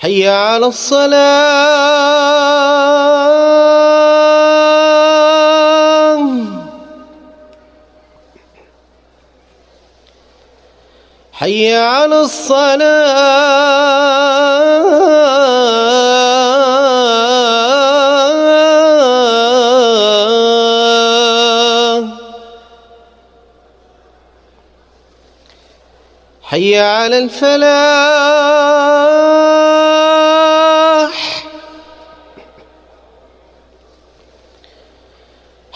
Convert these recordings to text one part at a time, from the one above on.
حي على الصلاة. حي على الصلاة. حي على الفلاح.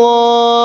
我。